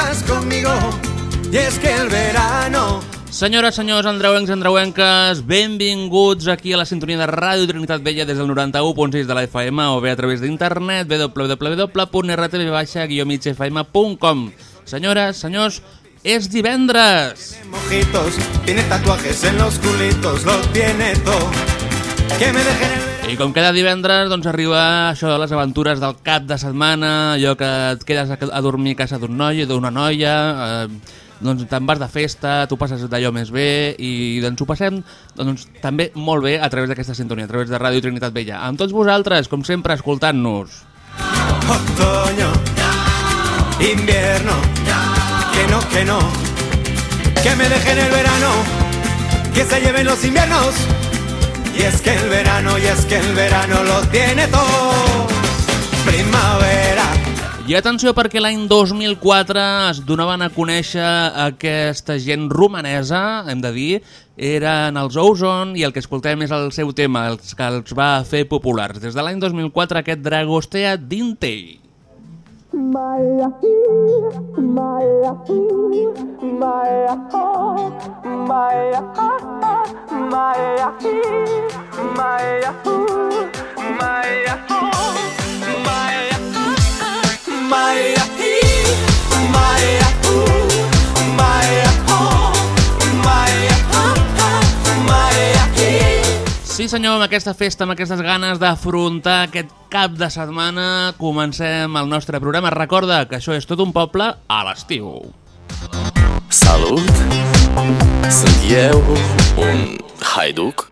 estás conmigo. Y es que el verano Senyores, senyors, andreuencs, andreuenques, benvinguts aquí a la sintonia de Ràdio Trinitat Vella des del 91.6 de la FM o bé a través d'internet www.rtv-migfm.com Senyores, senyors, és divendres! mojitos, tiene tatuajes en los culitos, lo tiene todo. Que me dejen el I com cada divendres doncs arriba això de les aventures del cap de setmana, allò que et quedes a dormir a casa d'un noi o d'una noia, eh, doncs te'n vas de festa, tu passes d'allò més bé i doncs ho passem doncs, també molt bé a través d'aquesta sintonia, a través de Ràdio Trinitat Vella. Amb tots vosaltres, com sempre, escoltant-nos. otoño, invierno, que no, que no, que me dejen el verano, que se lleven los inviernos. Y es que el verano, y es que el verano lo tiene todo. Primavera, I atenció perquè l'any 2004 es donaven a conèixer aquesta gent romanesa, hem de dir, eren els Ozone i el que escoltem és el seu tema, els que els va fer populars. Des de l'any 2004 aquest Dragostea Dintei. my my my oh my oh my my my oh my oh my my my my Sí senyor, amb aquesta festa, amb aquestes ganes d'afrontar aquest cap de setmana, comencem el nostre programa. Recorda que això és tot un poble a l'estiu. Salut! Sunt eu, un haiduc.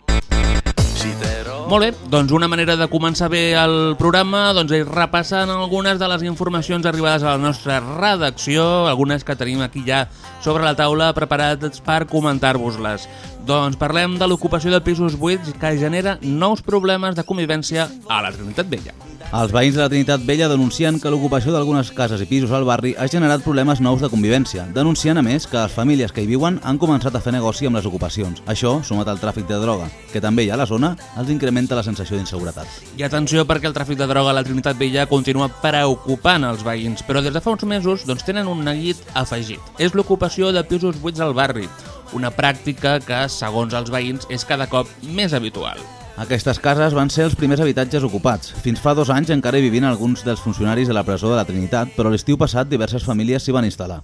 Molt bé, doncs una manera de començar bé el programa doncs és repassant algunes de les informacions arribades a la nostra redacció, algunes que tenim aquí ja sobre la taula preparades per comentar-vos-les. Doncs parlem de l'ocupació de pisos buits que genera nous problemes de convivència a la Trinitat Vella. Els veïns de la Trinitat Vella denuncien que l'ocupació d'algunes cases i pisos al barri ha generat problemes nous de convivència, denunciant a més que les famílies que hi viuen han començat a fer negoci amb les ocupacions. Això, sumat al tràfic de droga, que també hi ha a la zona, els incrementa la sensació d'inseguretat. I atenció perquè el tràfic de droga a la Trinitat Vella continua preocupant els veïns, però des de fa uns mesos doncs, tenen un neguit afegit. És l'ocupació de pisos buits al barri, una pràctica que, segons els veïns, és cada cop més habitual. Aquestes cases van ser els primers habitatges ocupats. Fins fa dos anys encara hi vivien alguns dels funcionaris de la presó de la Trinitat, però l'estiu passat diverses famílies s'hi van instal·lar.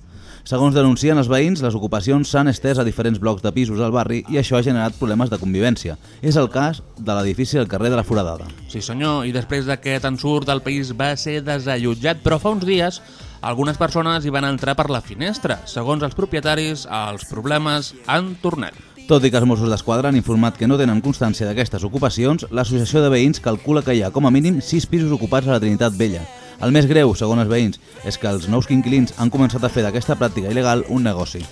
Segons denuncien els veïns, les ocupacions s'han estès a diferents blocs de pisos al barri i això ha generat problemes de convivència. És el cas de l'edifici del carrer de la Foradada. Sí senyor, i després d'aquest ensurt el país va ser desallotjat, però fa uns dies algunes persones hi van entrar per la finestra. Segons els propietaris, els problemes han tornat. Tot i que els Mossos d'Esquadra han informat que no tenen constància d'aquestes ocupacions, l'associació de veïns calcula que hi ha com a mínim 6 pisos ocupats a la Trinitat Vella. El més greu, segons els veïns, és que els nous inquilins han començat a fer d'aquesta pràctica il·legal un negoci.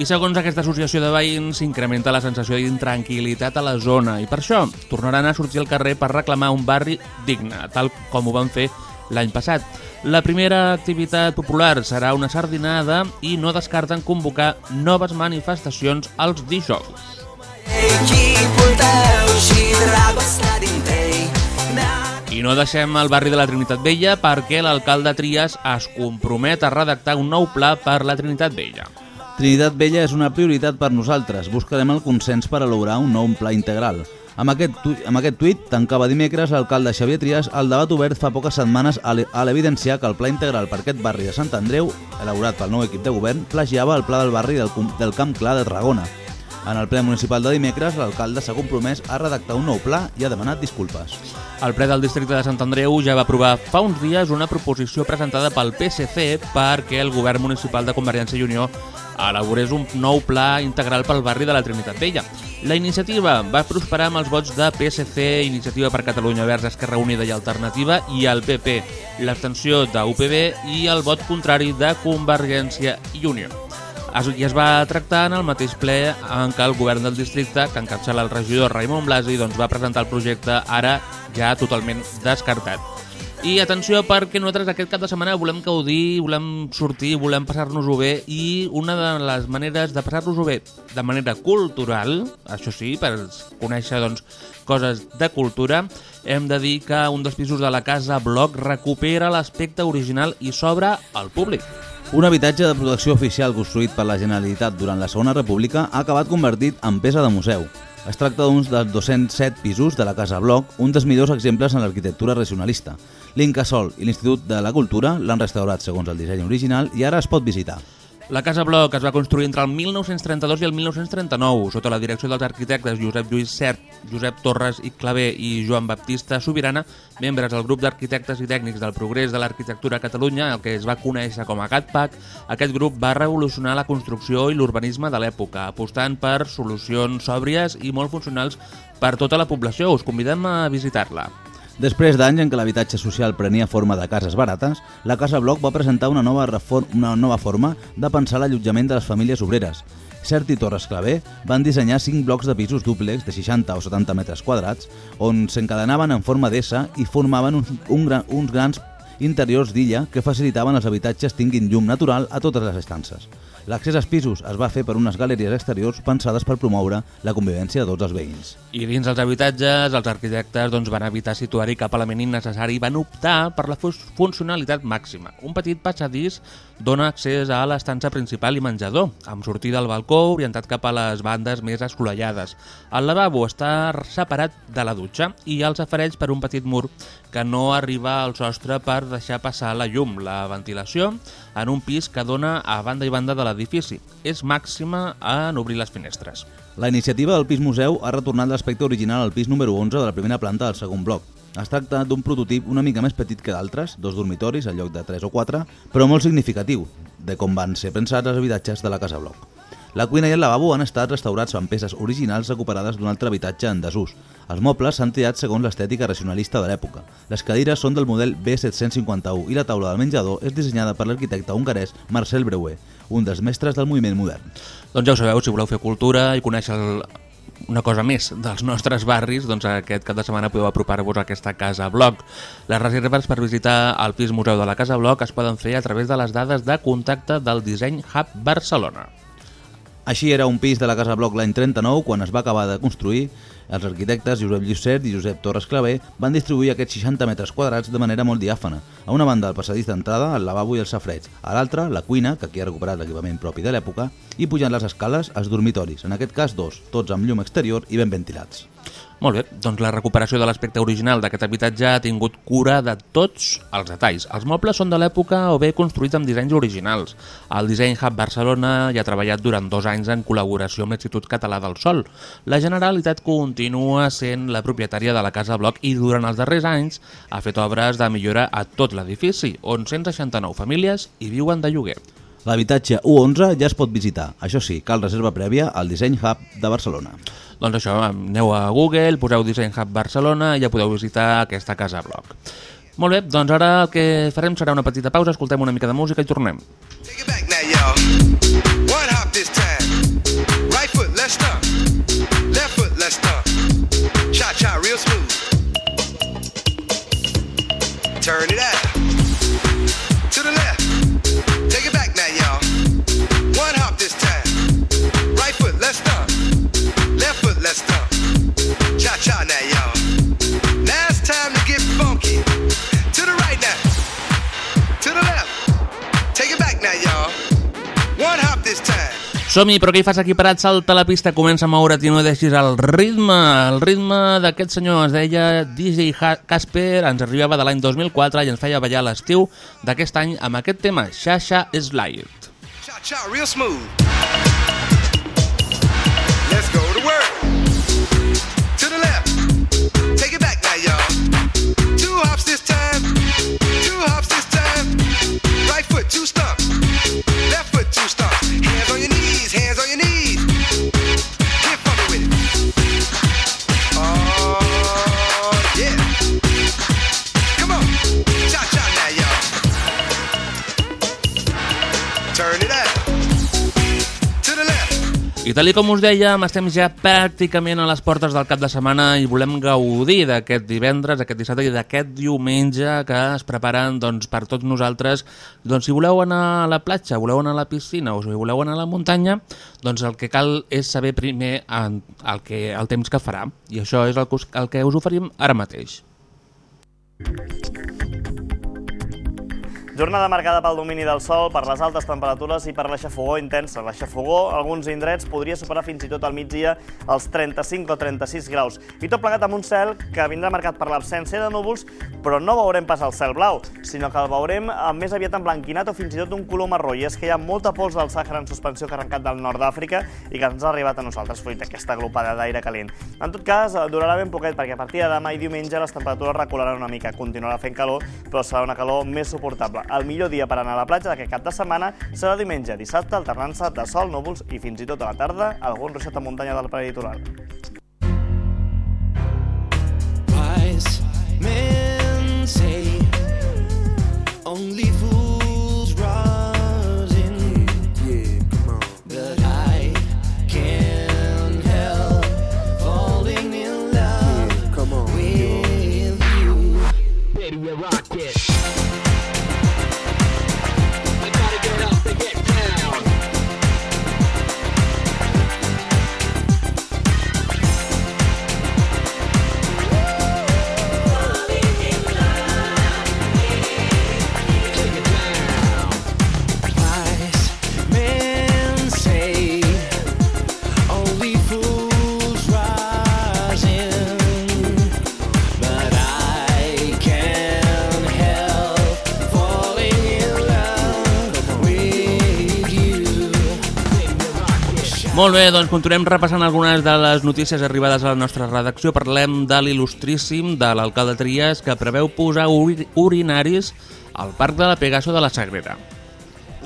I segons aquesta associació de veïns, s'incrementa la sensació d'intranquil·litat a la zona i per això tornaran a sortir al carrer per reclamar un barri digne, tal com ho van fer l'any passat. La primera activitat popular serà una sardinada i no descarten convocar noves manifestacions els dijous. I no deixem el barri de la Trinitat Vella perquè l'alcalde Trias es compromet a redactar un nou pla per la Trinitat Vella. Trinitat Vella és una prioritat per nosaltres. Buscarem el consens per elaborar un nou pla integral. Amb aquest, tu amb aquest tuit tancava dimecres l'alcalde Xavier Trias el debat obert fa poques setmanes a l'e- a l'evidenciar que el pla integral per aquest barri de Sant Andreu, elaborat pel nou equip de govern, plagiava el pla del barri del, del Camp Clar de Tarragona. En el ple municipal de dimecres, l'alcalde s'ha compromès a redactar un nou pla i ha demanat disculpes. El ple del districte de Sant Andreu ja va aprovar fa uns dies una proposició presentada pel PSC perquè el govern municipal de Convergència i Unió elaborés un nou pla integral pel barri de la Trinitat Vella. La iniciativa va prosperar amb els vots de PSC, Iniciativa per Catalunya Verds, Esquerra Unida i Alternativa i el PP, l'abstenció d'UPB i el vot contrari de Convergència i Unió. I es va tractar en el mateix ple en què el govern del districte, que encapçala el regidor Raimon Blasi, doncs va presentar el projecte ara ja totalment descartat. I atenció perquè nosaltres aquest cap de setmana volem gaudir, volem sortir, volem passar-nos-ho bé i una de les maneres de passar-nos-ho bé de manera cultural, això sí, per conèixer doncs, coses de cultura, hem de dir que un dels pisos de la casa Bloc recupera l'aspecte original i s'obre al públic. Un habitatge de protecció oficial construït per la Generalitat durant la Segona República ha acabat convertit en peça de museu. Es tracta d'uns dels 207 pisos de la Casa Bloc, un dels millors exemples en l'arquitectura racionalista. L'Incasol i l'Institut de la Cultura l'han restaurat segons el disseny original i ara es pot visitar. La Casa Bloc es va construir entre el 1932 i el 1939 sota la direcció dels arquitectes Josep Lluís Cert, Josep Torres i Clavé i Joan Baptista Sobirana, membres del grup d'arquitectes i tècnics del progrés de l'arquitectura a Catalunya, el que es va conèixer com a GATPAC. Aquest grup va revolucionar la construcció i l'urbanisme de l'època, apostant per solucions sòbries i molt funcionals per tota la població. Us convidem a visitar-la. Després d'anys en què l'habitatge social prenia forma de cases barates, la Casa Bloc va presentar una nova, reform, una nova forma de pensar l'allotjament de les famílies obreres. Cert i Torres Clavé van dissenyar 5 blocs de pisos dúplex de 60 o 70 metres quadrats on s'encadenaven en forma d'essa i formaven un, un gran, uns grans interiors d'illa que facilitaven els habitatges tinguin llum natural a totes les estances. L'accés als pisos es va fer per unes galeries exteriors pensades per promoure la convivència de tots els veïns. I dins els habitatges, els arquitectes doncs, van evitar situar-hi cap element innecessari i van optar per la funcionalitat màxima. Un petit passadís dona accés a l'estança principal i menjador, amb sortida al balcó orientat cap a les bandes més escolaillades. El lavabo està separat de la dutxa i els afereix per un petit mur que no arriba al sostre per deixar passar la llum, la ventilació, en un pis que dona a banda i banda de l'edifici. És màxima en obrir les finestres. La iniciativa del Pis Museu ha retornat l'aspecte original al pis número 11 de la primera planta del segon bloc. Es tracta d'un prototip una mica més petit que d'altres, dos dormitoris en lloc de 3 o 4, però molt significatiu de com van ser pensats els habitatges de la Casa Bloc. La cuina i el lavabo han estat restaurats amb peces originals recuperades d'un altre habitatge en desús. Els mobles s'han triat segons l'estètica racionalista de l'època. Les cadires són del model B751 i la taula del menjador és dissenyada per l'arquitecte hongarès Marcel Breuer, un dels mestres del moviment modern. Doncs ja ho sabeu, si voleu fer cultura i conèixer el, una cosa més dels nostres barris, doncs aquest cap de setmana podeu apropar-vos a aquesta Casa Bloc. Les reserves per visitar el pis museu de la Casa Bloc es poden fer a través de les dades de contacte del Disseny Hub Barcelona. Així era un pis de la Casa Bloc l'any 39, quan es va acabar de construir. Els arquitectes Josep Llucert i Josep Torres Clavé van distribuir aquests 60 metres quadrats de manera molt diàfana. A una banda el passadís d'entrada, el lavabo i el safreig. A l'altra, la cuina, que aquí ha recuperat l'equipament propi de l'època, i pujant les escales, els dormitoris, en aquest cas dos, tots amb llum exterior i ben ventilats. Molt bé, doncs la recuperació de l'aspecte original d'aquest habitatge ha tingut cura de tots els detalls. Els mobles són de l'època o bé construïts amb dissenys originals. El Disseny Hub Barcelona hi ha treballat durant dos anys en col·laboració amb l'Institut Català del Sol. La Generalitat continua sent la propietària de la Casa Bloc i durant els darrers anys ha fet obres de millora a tot l'edifici, on 169 famílies hi viuen de lloguer. L'habitatge U11 ja es pot visitar. Això sí, cal reserva prèvia al Disseny Hub de Barcelona. Doncs això, aneu a Google, poseu Design Hub Barcelona i ja podeu visitar aquesta casa bloc. Molt bé, doncs ara el que farem serà una petita pausa, escoltem una mica de música i tornem. Turn it out. Now, y'all. Now it's time to get funky. To the right now. To the left. Take it back now, y'all. One hop this time. Som-hi, però què hi fas aquí parat? Salta la pista, comença a moure't i no deixis el ritme. El ritme d'aquest senyor es deia DJ Casper, ens arribava de l'any 2004 i ens feia ballar l'estiu d'aquest any amb aquest tema, Xaxa Slide. Cha cha, real smooth. Let's go Take it back now, y'all. Two hops this time. Tal i com us dèiem, estem ja pràcticament a les portes del cap de setmana i volem gaudir d'aquest divendres, aquest dissabte i d'aquest diumenge que es preparen doncs, per tots nosaltres. Doncs si voleu anar a la platja, voleu anar a la piscina o si voleu anar a la muntanya, doncs el que cal és saber primer el, que, el temps que farà. I això és el que us, el que us oferim ara mateix. Jornada marcada pel domini del sol, per les altes temperatures i per l'aixafogó intensa. L'aixafogó, a alguns indrets, podria superar fins i tot al migdia els 35 o 36 graus. I tot plegat amb un cel que vindrà marcat per l'absència de núvols, però no veurem pas el cel blau, sinó que el veurem més aviat emblanquinat o fins i tot d'un color marró. I és que hi ha molta pols del Sàhara en suspensió que ha arrencat del nord d'Àfrica i que ens ha arribat a nosaltres fruit d'aquesta glopada d'aire calent. En tot cas, durarà ben poquet perquè a partir de demà i diumenge les temperatures recularan una mica. Continuarà fent calor, però serà una calor més suportable. El millor dia per anar a la platja d'aquest cap de setmana serà diumenge, dissabte, alternant-se de sol, núvols i fins i tot a la tarda algun ruixat a muntanya del peritoral. Wise men say only fools in. Yeah, come on. But I can't help falling in love come on, with you. Baby, Molt bé, doncs continuem repassant algunes de les notícies arribades a la nostra redacció. Parlem de l'il·lustríssim de l'alcalde Trias que preveu posar uri urinaris al Parc de la Pegaso de la Sagrera.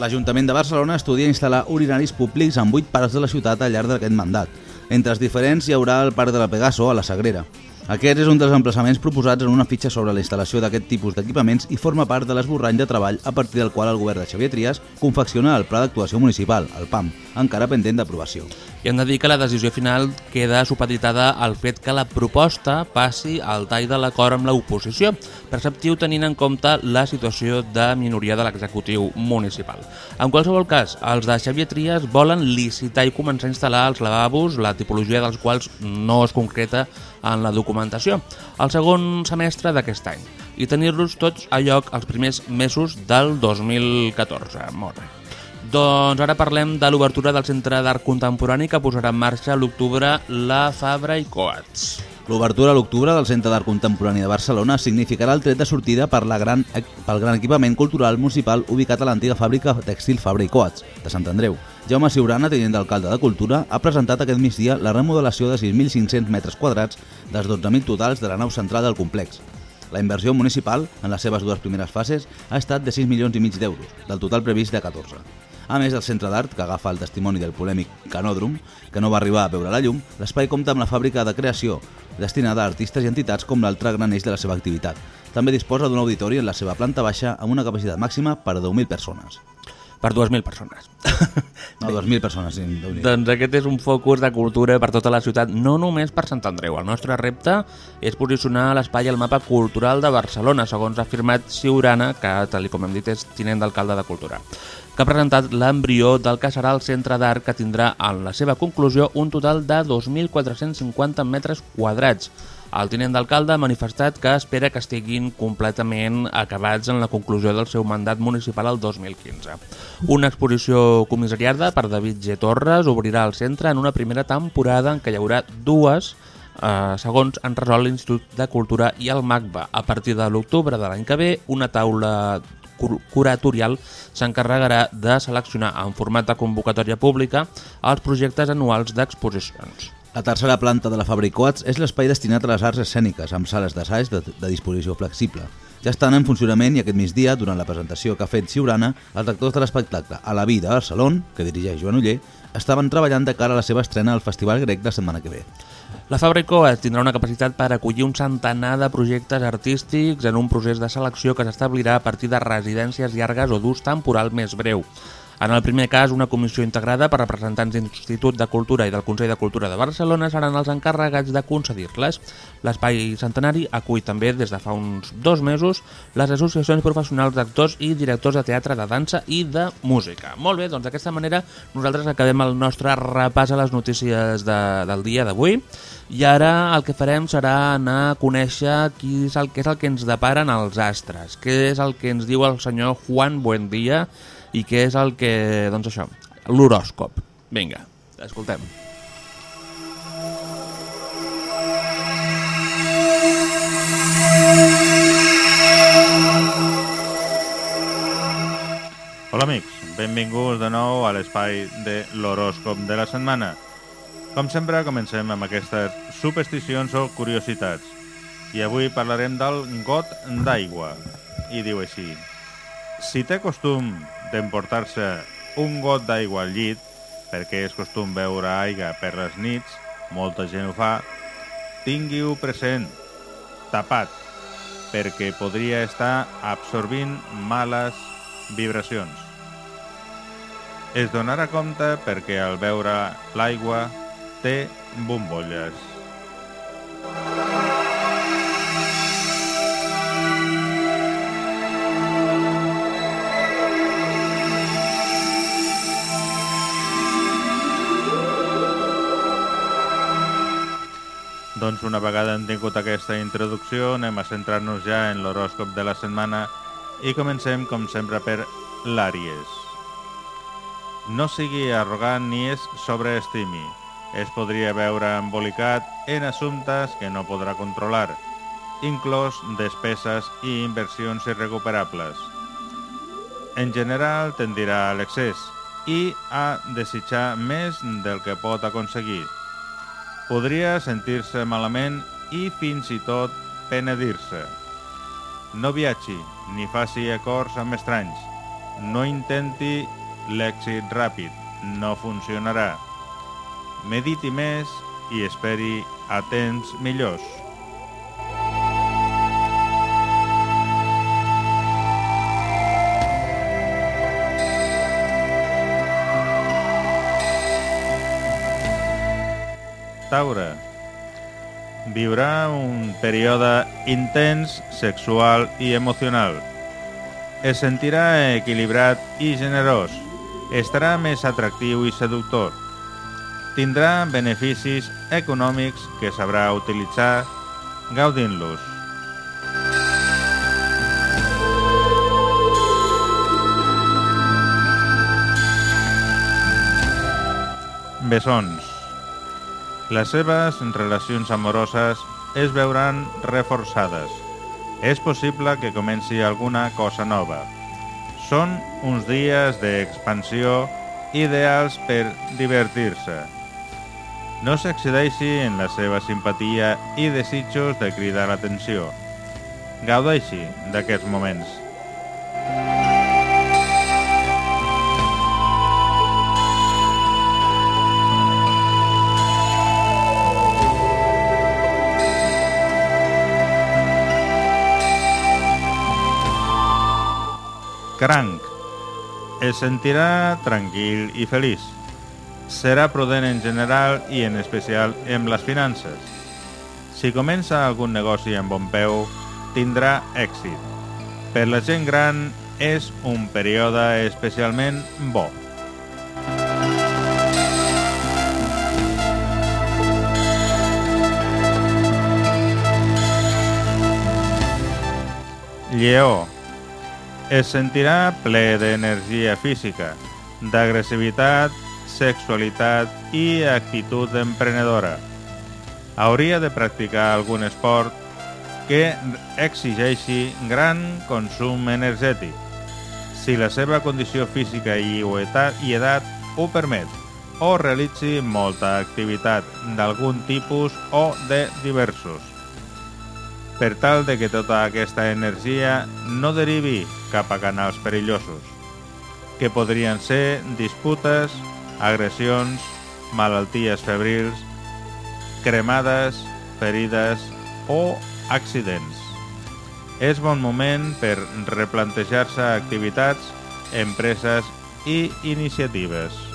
L'Ajuntament de Barcelona estudia instal·lar urinaris públics en 8 parcs de la ciutat al llarg d'aquest mandat. Entre els diferents hi haurà el Parc de la Pegaso, a la Sagrera. Aquest és un dels emplaçaments proposats en una fitxa sobre la instal·lació d'aquest tipus d'equipaments i forma part de l'esborrany de treball a partir del qual el govern de Xavier Trias confecciona el Pla d'Actuació Municipal, el PAM, encara pendent d'aprovació. I hem de dir que la decisió final queda supeditada al fet que la proposta passi al tall de l'acord amb l'oposició, perceptiu tenint en compte la situació de minoria de l'executiu municipal. En qualsevol cas, els de Xavier Trias volen licitar i començar a instal·lar els lavabos, la tipologia dels quals no es concreta en la documentació, al segon semestre d'aquest any, i tenir-los tots a lloc els primers mesos del 2014. Molt bé. Doncs ara parlem de l'obertura del Centre d'Art Contemporani que posarà en marxa l'octubre la Fabra i Coats. L'obertura a l'octubre del Centre d'Art Contemporani de Barcelona significarà el tret de sortida per la gran, pel gran equipament cultural municipal ubicat a l'antiga fàbrica tèxtil Fabra i Coats, de Sant Andreu. Jaume Siurana, tinent d'alcalde de Cultura, ha presentat aquest migdia la remodelació de 6.500 metres quadrats dels 12.000 totals de la nau central del complex. La inversió municipal, en les seves dues primeres fases, ha estat de 6 milions i mig d'euros, del total previst de 14. A més del centre d'art, que agafa el testimoni del polèmic Canòdrom, que no va arribar a veure la llum, l'espai compta amb la fàbrica de creació, destinada a artistes i entitats com l'altre gran eix de la seva activitat. També disposa d'un auditori en la seva planta baixa amb una capacitat màxima per a 10.000 persones. Per 2.000 persones. No, 2.000 persones, sí. doncs aquest és un focus de cultura per tota la ciutat, no només per Sant Andreu. El nostre repte és posicionar l'espai al mapa cultural de Barcelona, segons ha afirmat Siurana, que, tal com hem dit, és tinent d'alcalde de Cultura que ha presentat l'embrió del que serà el centre d'art que tindrà en la seva conclusió un total de 2.450 metres quadrats. El tinent d'alcalde ha manifestat que espera que estiguin completament acabats en la conclusió del seu mandat municipal el 2015. Una exposició comissariada per David G. Torres obrirà el centre en una primera temporada en què hi haurà dues eh, segons han resolt l'Institut de Cultura i el MACBA. A partir de l'octubre de l'any que ve, una taula curatorial s'encarregarà de seleccionar en format de convocatòria pública els projectes anuals d'exposicions. La tercera planta de la Fabra i Coats és l'espai destinat a les arts escèniques, amb sales d'assaig de, de disposició flexible. Ja estan en funcionament i aquest migdia, durant la presentació que ha fet Siurana, els actors de l'espectacle A la vida al Salón, que dirigeix Joan Uller, estaven treballant de cara a la seva estrena al Festival Grec la setmana que ve. La Fabra Coats tindrà una capacitat per acollir un centenar de projectes artístics en un procés de selecció que s'establirà a partir de residències llargues o d'ús temporal més breu. En el primer cas, una comissió integrada per representants de l'Institut de Cultura i del Consell de Cultura de Barcelona seran els encarregats de concedir-les. L'Espai Centenari acull també des de fa uns dos mesos les associacions professionals d'actors i directors de teatre, de dansa i de música. Molt bé, doncs d'aquesta manera nosaltres acabem el nostre repàs a les notícies de, del dia d'avui i ara el que farem serà anar a conèixer qui és el, què és el que ens deparen els astres, què és el que ens diu el senyor Juan Buendía i què és el que, doncs això, l'horòscop. Vinga, escoltem. Hola amics, benvinguts de nou a l'espai de l'horòscop de la setmana. Com sempre, comencem amb aquestes supersticions o curiositats. I avui parlarem del got d'aigua. I diu així. Si té costum d'emportar-se un got d'aigua al llit, perquè és costum beure aigua per les nits, molta gent ho fa, tingui-ho present, tapat, perquè podria estar absorbint males vibracions. Es donarà compte perquè al veure l'aigua té bombolles. Doncs una vegada hem tingut aquesta introducció, anem a centrar-nos ja en l'horòscop de la setmana i comencem, com sempre, per l'Àries. No sigui arrogant ni es sobreestimi. Es podria veure embolicat en assumptes que no podrà controlar, inclòs despeses i inversions irrecuperables. En general, tendirà a l'excés i a desitjar més del que pot aconseguir. Podria sentir-se malament i fins i tot penedir-se. No viatgi ni faci acords amb estranys. No intenti l'èxit ràpid, no funcionarà. Mediti més i esperi a temps millors. Taure. Viurà un període intens, sexual i emocional. Es sentirà equilibrat i generós. Estarà més atractiu i seductor. Tindrà beneficis econòmics que sabrà utilitzar gaudint-los. Bessons. Les seves relacions amoroses es veuran reforçades. És possible que comenci alguna cosa nova. Són uns dies d'expansió ideals per divertir-se. No s'excedeixi en la seva simpatia i desitjos de cridar l'atenció. Gaudeixi d'aquests moments. Cranc. Es sentirà tranquil i feliç. Serà prudent en general i en especial amb les finances. Si comença algun negoci amb bon peu, tindrà èxit. Per la gent gran és un període especialment bo. Lleó. Es sentirà ple d'energia física, d'agressivitat, sexualitat i actitud emprenedora. Hauria de practicar algun esport que exigeixi gran consum energètic. Si la seva condició física i edat ho permet, o realitzi molta activitat d'algun tipus o de diversos per tal de que tota aquesta energia no derivi cap a canals perillosos, que podrien ser disputes, agressions, malalties febrils, cremades, ferides o accidents. És bon moment per replantejar-se activitats, empreses i iniciatives.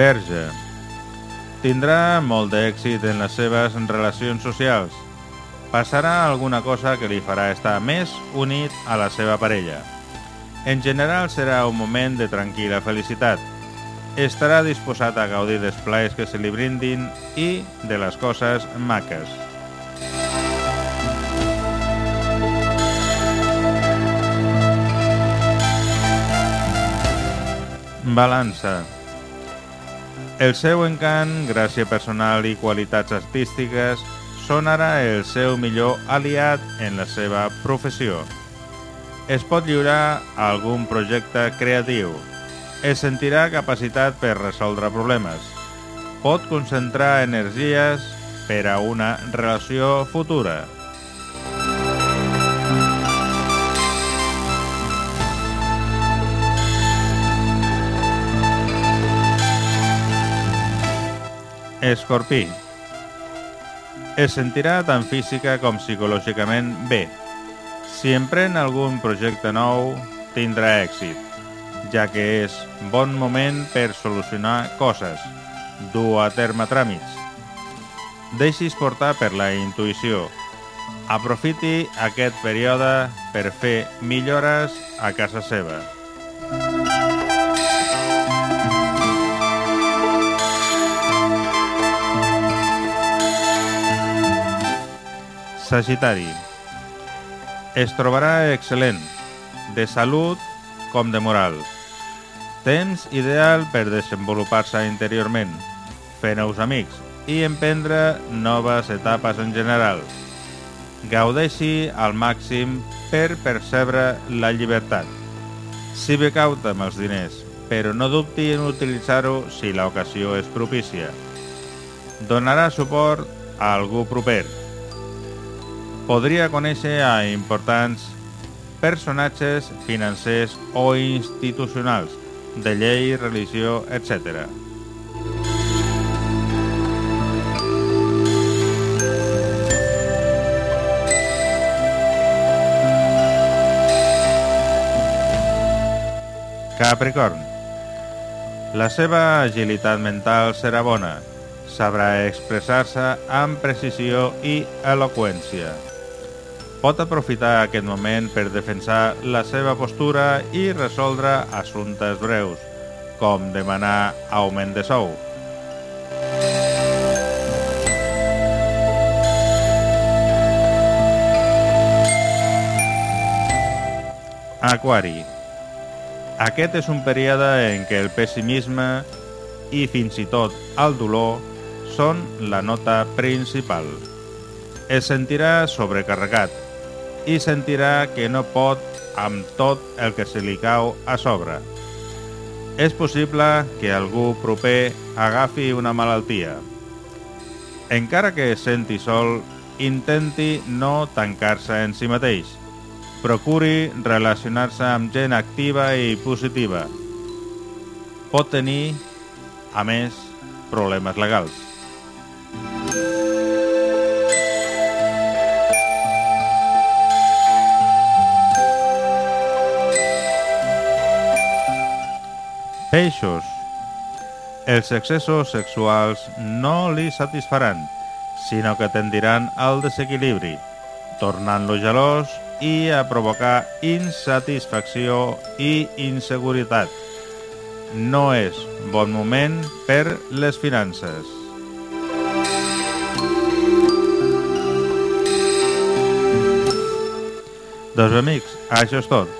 Verge. Tindrà molt d'èxit en les seves relacions socials. Passarà alguna cosa que li farà estar més unit a la seva parella. En general serà un moment de tranquil·la felicitat. Estarà disposat a gaudir dels plaers que se li brindin i de les coses maques. Balança. El seu encant, gràcia personal i qualitats artístiques són ara el seu millor aliat en la seva professió. Es pot lliurar a algun projecte creatiu. Es sentirà capacitat per resoldre problemes. Pot concentrar energies per a una relació futura. Escorpí. Es sentirà tant física com psicològicament bé. Si emprèn algun projecte nou, tindrà èxit, ja que és bon moment per solucionar coses, dur a terme tràmits. Deixis portar per la intuïció. Aprofiti aquest període per fer millores a casa seva. Sagitari. Es trobarà excel·lent, de salut com de moral. Temps ideal per desenvolupar-se interiorment, fer nous amics i emprendre noves etapes en general. Gaudeixi al màxim per percebre la llibertat. Si bé cauta amb els diners, però no dubti en utilitzar-ho si l'ocasió és propícia. Donarà suport a algú proper, podria conèixer a importants personatges financers o institucionals, de llei, religió, etc. Capricorn. La seva agilitat mental serà bona. Sabrà expressar-se amb precisió i eloqüència pot aprofitar aquest moment per defensar la seva postura i resoldre assumptes breus, com demanar augment de sou. Aquari. Aquest és un període en què el pessimisme i fins i tot el dolor són la nota principal. Es sentirà sobrecarregat i sentirà que no pot amb tot el que se li cau a sobre. És possible que algú proper agafi una malaltia. Encara que es senti sol, intenti no tancar-se en si mateix. Procuri relacionar-se amb gent activa i positiva. Pot tenir, a més, problemes legals. Peixos. Els excessos sexuals no li satisfaran, sinó que tendiran al desequilibri, tornant-lo gelós i a provocar insatisfacció i inseguretat. No és bon moment per les finances. Doncs amics, això és tot.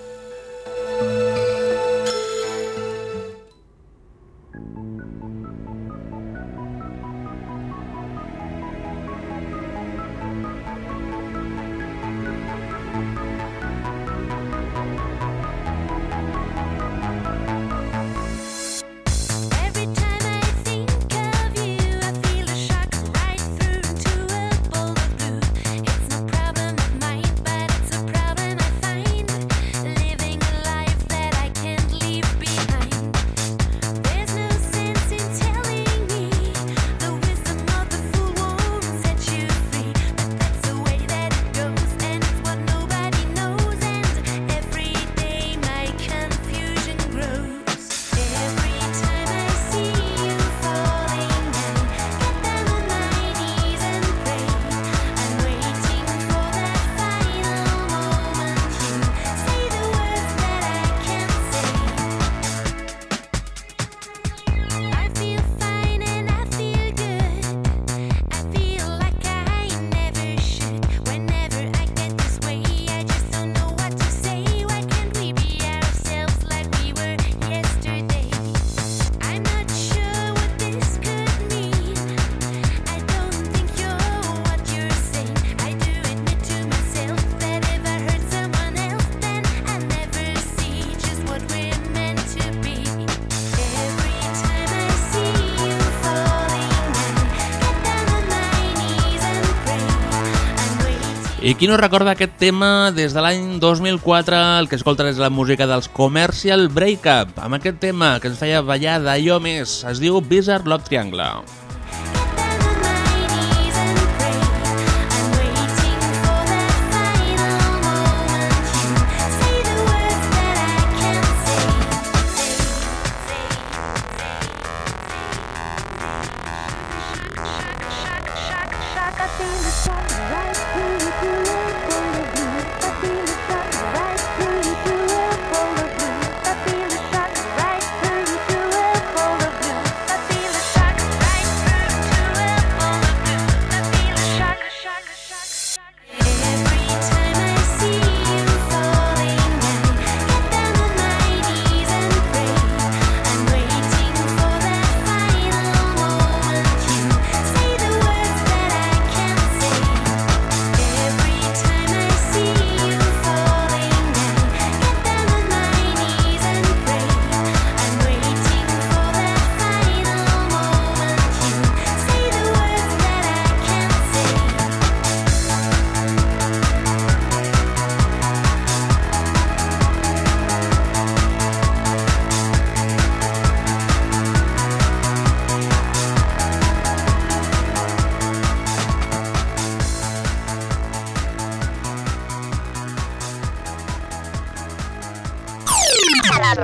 Qui no recorda aquest tema des de l'any 2004, el que escolta és la música dels Commercial Breakup, amb aquest tema que ens feia ballar d'allò més, es diu Bizarre Love Triangle.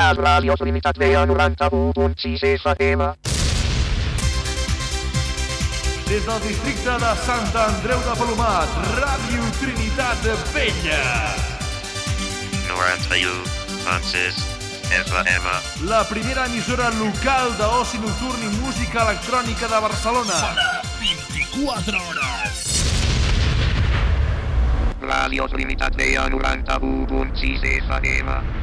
Les ràdios limitat veia 91.6 FM. Des del districte de Sant Andreu de Palomat, Ràdio Trinitat Vella. 91.6 FM. La primera emissora local d'oci nocturn i música electrònica de Barcelona. 24 hores. Ràdios limitat veia 91.6 FM.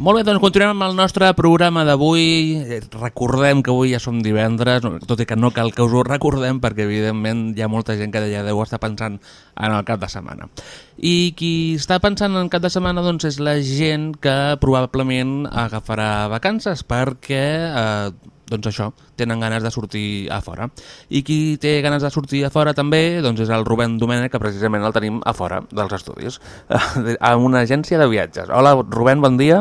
Molt bé, doncs continuem amb el nostre programa d'avui. Eh, Recordem que avui ja som divendres, tot i que no cal que us ho recordem perquè evidentment hi ha molta gent que ja deu estar pensant en el cap de setmana. I qui està pensant en cap de setmana doncs és la gent que probablement agafarà vacances perquè eh, doncs això, tenen ganes de sortir a fora. I qui té ganes de sortir a fora també doncs és el Rubén Domènech, que precisament el tenim a fora dels estudis, a una agència de viatges. Hola, Rubén, bon dia.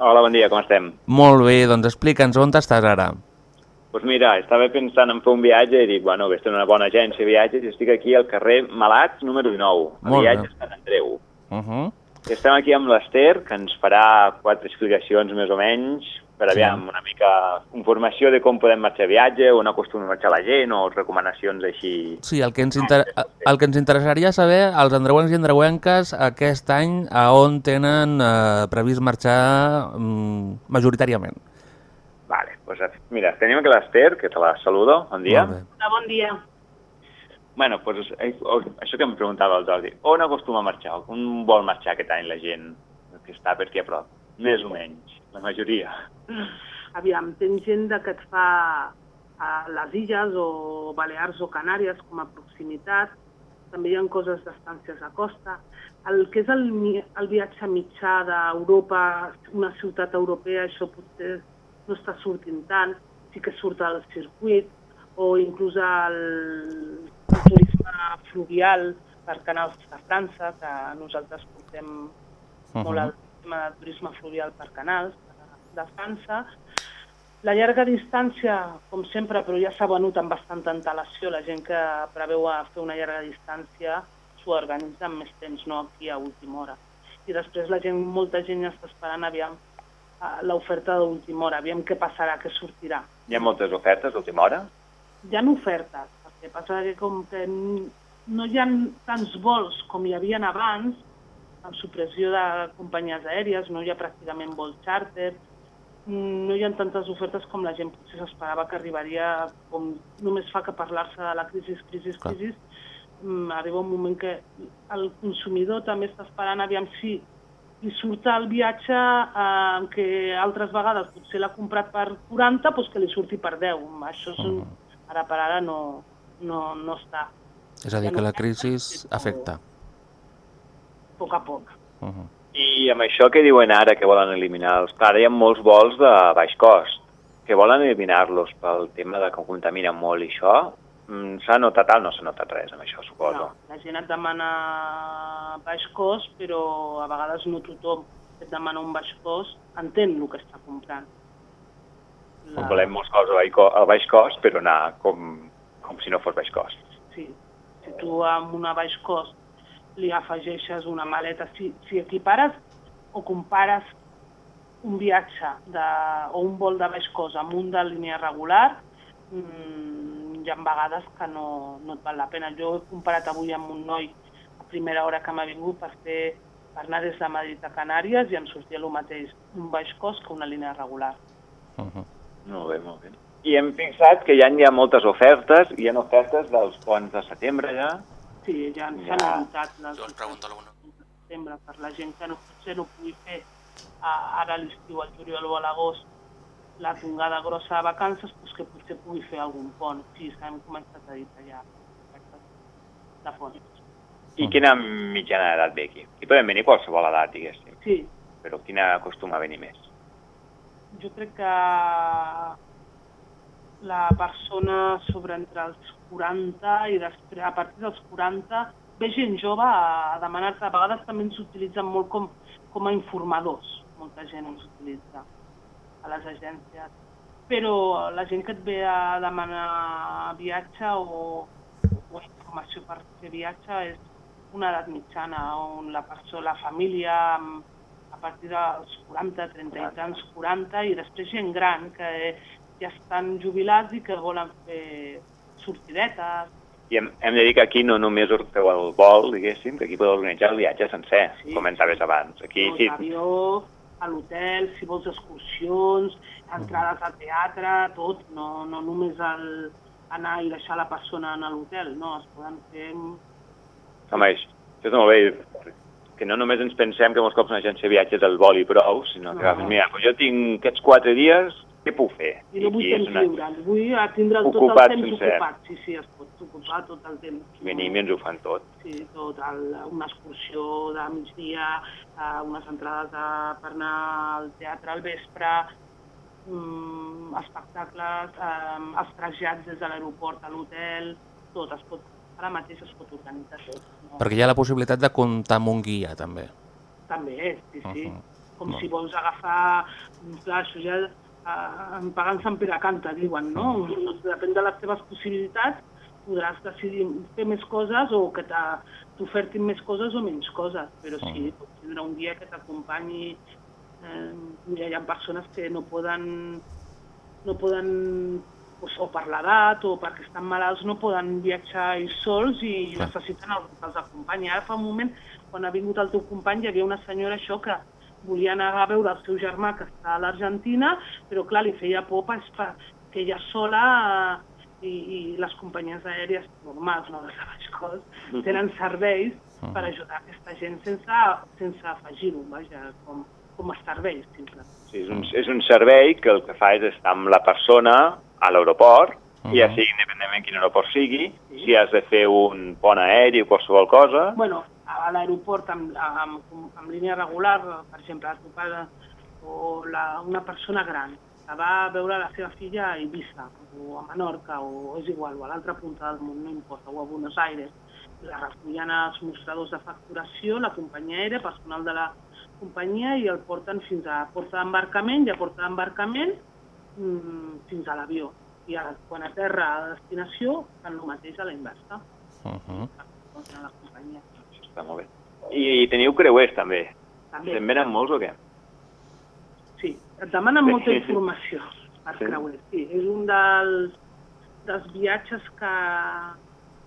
Hola, bon dia, com estem? Molt bé, doncs explica'ns on estàs ara. Doncs pues mira, estava pensant en fer un viatge i dic, bueno, aquesta és una bona agència de viatges i estic aquí al carrer Malats, número 9, a Molt bé. Viatges Sant Andreu. Uh -huh. Estem aquí amb l'Ester, que ens farà quatre explicacions més o menys, per Sí. aviam una mica informació de com podem marxar a viatge, on acostuma a marxar la gent, o recomanacions així. Sí, el que, ens inter... el que ens interessaria saber, els andreuencs i andreuenques, aquest any a on tenen eh, previst marxar mm, majoritàriament. Vale, doncs mira, tenim aquí l'Ester, que te la saludo, bon dia. Hola, bon dia. Bueno, doncs eh, això que em preguntava el Jordi, on acostuma a marxar? On vol marxar aquest any la gent que està per aquí a prop? Més o menys, la majoria. Aviam, tens gent de que et fa a les Illes o Balears o Canàries com a proximitat. També hi ha coses d'estàncies a costa. El que és el, el viatge mitjà d'Europa, una ciutat europea, això potser no està sortint tant. Sí que surt al circuit o inclús el, el turisme fluvial per canals de França, que nosaltres portem molt al tema de turisme fluvial per canals de- França. La llarga distància, com sempre, però ja s'ha venut amb bastanta antelació. La gent que preveu a fer una llarga distància s'ho organitza amb més temps, no aquí a última hora. I després la gent, molta gent ja està esperant aviam l'oferta d'última hora, aviam què passarà, què sortirà. Hi ha moltes ofertes d'última hora? Hi ha ofertes, perquè passa que com que no hi ha tants vols com hi havia abans, amb supressió de companyies aèries, no hi ha pràcticament vols xàrter, mm, no hi ha tantes ofertes com la gent potser s'esperava que arribaria, com només fa que parlar-se de la crisi, crisi, Clar. crisi, mm, arriba un moment que el consumidor també està esperant aviam si li surt el viatge eh, que altres vegades potser l'ha comprat per 40, doncs que li surti per 10. Això és un, ara per ara no, no, no està. És a dir, que la crisi afecta. Poc a poc. Uh -huh. I amb això que diuen ara que volen eliminar els... Clar, ara hi ha molts vols de baix cost que volen eliminar-los pel tema de que contaminen molt i això. mm, s'ha notat alt, no s'ha notat res amb això, suposo. No, la gent et demana baix cost, però a vegades no tothom que et demana un baix cost entén el que està comprant. La... Volem molts cops a baix, co a baix cost, però anar com, com si no fos baix cost. Sí. Si tu amb una baix cost li afegeixes una maleta, si, si equipares o compares un viatge de, o un vol de baix cost amb un de línia regular, mmm, hi ha vegades que no, no et val la pena. Jo he comparat avui amb un noi a primera hora que m'ha vingut per fer per anar des de Madrid a Canàries i em sortia el mateix un baix cost que una línia regular. Uh -huh. Molt bé, molt bé. I hem fixat que ja hi ha moltes ofertes, hi ha ofertes dels ponts de setembre ja. Sí, ja s'han Ja. pregunto alguna. de setembre per la gent que no, potser no pugui fer a, ara a l'estiu, al juliol o a l'agost, la tongada grossa de vacances, doncs que potser pugui fer algun pont. Sí, s'han començat a detallar ofertes de ponts. I quina mitjana d'edat ve aquí? Hi podem venir qualsevol edat, diguéssim. Sí, Però quina acostuma a venir més? jo crec que la persona sobre entre els 40 i després a partir dels 40 ve gent jove a, a demanar-te, a vegades també ens utilitzen molt com, com a informadors, molta gent ens utilitza a les agències, però la gent que et ve a demanar viatge o, o informació per fer viatge és una edat mitjana on la persona, la família amb, a partir dels 40, 30 i tants, 40, i després gent gran que ja estan jubilats i que volen fer sortidetes. I hem, hem de dir que aquí no només feu el vol, diguéssim, que aquí podeu organitzar el viatge sencer, Sí. comentaves abans. Aquí sí, avió, a l'hotel, si vols excursions, entrades al teatre, tot, no, no només el, anar i deixar la persona en l'hotel, no, es poden fer... home, això això és molt bé, que no només ens pensem que molts cops una agència de viatges el vol i prou, sinó que No. mira, doncs jo tinc aquests quatre dies, què puc fer? I no vull temps una- lliures, vull a tindre tot Ocupat el temps sencer. ocupat. Sí, sí, es pot ocupar tot el temps. Venim i ens ho fan tot. Sí, tot, el, una excursió de migdia, eh, unes entrades de, per anar al teatre al vespre, mm, espectacles, eh, els trasllats des de l'aeroport a l'hotel, tot, es pot, ara mateix es pot organitzar tot. No? Perquè hi ha la possibilitat de comptar amb un guia, també. També, sí, sí. Mhm. Com Molt si vols agafar, clar, això ja en pagant Sant Pere canta, diuen, no? Depèn de les teves possibilitats, podràs decidir fer més coses o que t'ofertin més coses o menys coses, però sí, pots tindre un guia que t'acompanyi. Eh, mira, hi ha persones que no poden, no poden doncs, o per l'edat o perquè estan malalts no poden viatjar ells sols i Clar. necessiten algú que els acompanyi. Ara fa un moment, quan ha vingut el teu company, hi havia una senyora això que volia anar a veure el seu germà que està a l'Argentina, però clar, li feia por que ella sola eh, i, i les companyies aèries normals, no les de baix cost, tenen serveis per ajudar aquesta gent sense, sense afegir-ho, vaja, com, com a simple. Sí, és, un, és un servei que el que fa és estar amb la persona a l'aeroport, Mhm. ja sigui independentment quin aeroport sigui, si has de fer un pont aeri o qualsevol cosa, Bueno, a l'aeroport amb, amb, amb línia regular, per exemple, tu pare, o la, una persona gran que va a veure la seva filla a Eivissa, o a Menorca, o és igual, o a l'altra punta del món, no importa, o a Buenos Aires, la recullen als mostradors de facturació, la companyia aèria, personal de la companyia, i el porten fins a porta d'embarcament, i a porta d'embarcament mm, fins a l'avió. I ara, quan aterra a destinació, fan el mateix a la inversa. Uh -huh. a la companyia. Està molt bé. I, i teniu creuers també. També. Se'n venen molts o què? Sí, et demanen Sí. molta informació per Sí. creuer. Sí, és un dels, dels viatges que,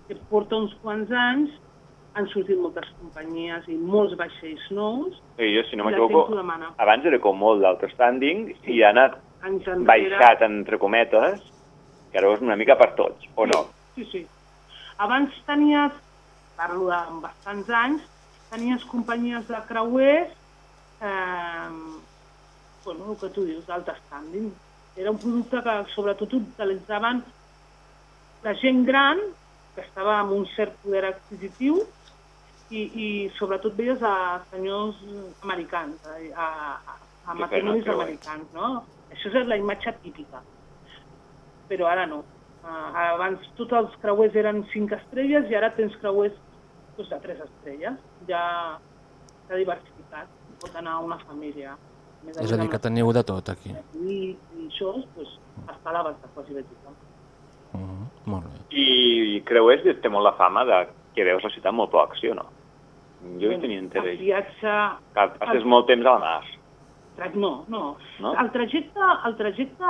que porta uns quants anys, han sortit moltes companyies i molts vaixells nous, I jo, si no m'equivoco, abans era com molt d'outstanding i ha anat anys enrere. baixat, entre cometes, que ara és una mica per tots, o no? Sí, sí. Abans tenies, parlo de bastants anys, tenies companyies de creuers, eh, bueno, el que tu dius, d'alt standing. Era un producte que sobretot utilitzaven la gent gran, que estava amb un cert poder adquisitiu, i, i sobretot veies a senyors americans, a, a, a matrimonis americans, no? Això és la imatge típica. Però ara no. Uh, abans tots els creuers eren 5 estrelles i ara tens creuers doncs, de 3 estrelles. Ja s'ha diversificat. Pot anar una família. Més És a dir, que teniu de tot aquí. I, i això, doncs, està a l'abast de quasi bé tothom. Uh -huh. Molt bé. I creuers té molt la fama de que veus la ciutat molt poc, sí o no? Jo hi tenia El interès. viatge... Que passes molt temps a la mar. No, no. No? El, trajecte, el trajecte